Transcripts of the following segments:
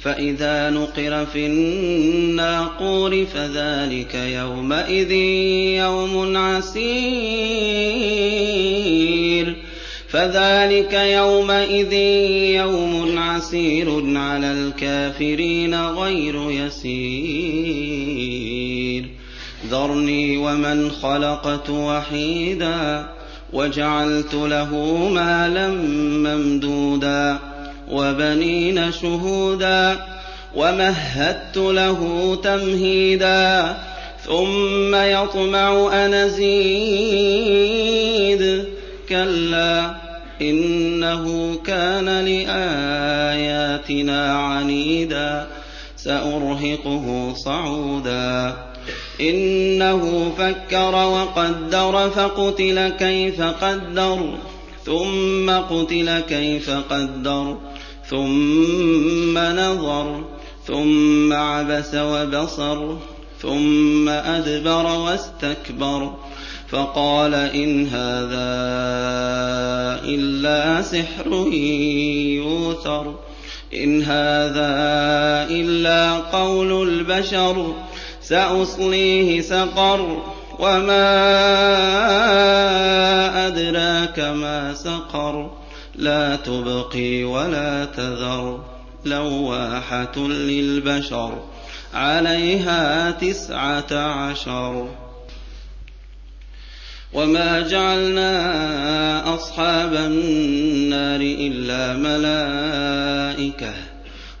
فإذا نقر في الناقور فذلك يومئذ يوم عسير. فذلك يومئذ يوم عسير على الكافرين غير يسير. ذرني ومن خلقت وحيدا وجعلت له مالا ممدودا. وبنين شهودا ومهدت له تمهيدا ثم يطمع أن أزيد كلا إنه كان لآياتنا عنيدا سأرهقه صعودا إنه فكر وقدر فقتل كيف قدر ثم قتل كيف قدر ثم نظر ثم عبس وبصر ثم أدبر واستكبر فقال إن هذا إلا سحر يوثر إن هذا إلا قول البشر سأصليه سقر وما أدراك ما سقر. لا تبقي ولا تذر لواحة للبشر عليها تسعة عشر. وما جعلنا أصحاب النار إلا ملائكة.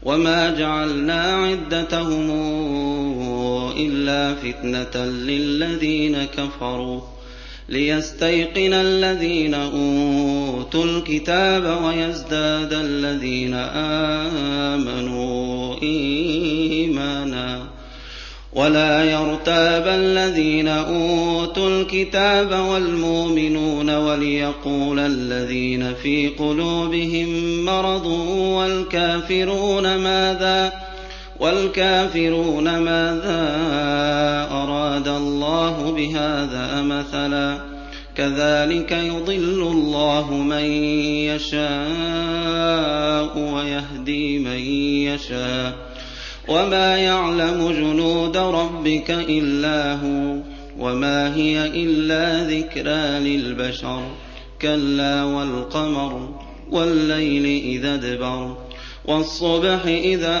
وما جعلنا عدتهم إلا فتنة للذين كفروا. ليستيقن الذين أوتوا الكتاب ويزداد الذين آمنوا إيمانا. ولا يرتاب الذين أوتوا الكتاب والمؤمنون وليقول الذين في قلوبهم مرض والكافرون ماذا والكافرون ماذا بهذا مثلا كذلك يضل الله من يشاء ويهدي من يشاء. وما يعلم جنود ربك إلا هو وما هي إلا ذكرى للبشر. كلا والقمر والليل إذا ادبر والصبح إذا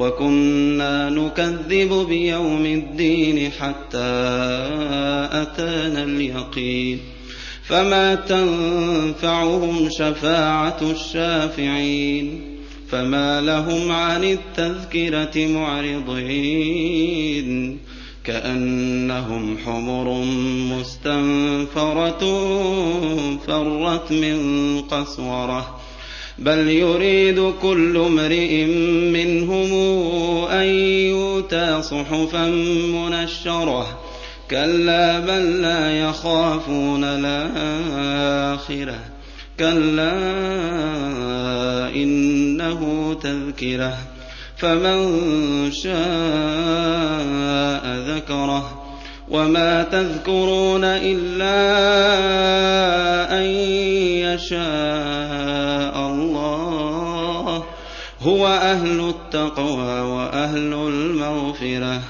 وكنا نكذب بيوم الدين حتى أتانا اليقين فما تنفعهم شفاعة الشافعين فما لهم عن التذكرة معرضين كأنهم حمر مستنفرة فرت من قسورة بل يريد كل امرئ منهم أن يؤتى صحفا منشرة كلا بل لا يخافون الآخرة كلا إنه تذكره فمن شاء ذكره وما تذكرون إلا أن يشاء هُوَ أَهْلُ التَّقْوَىٰ وَأَهْلُ الْمَغْفِرَةِ.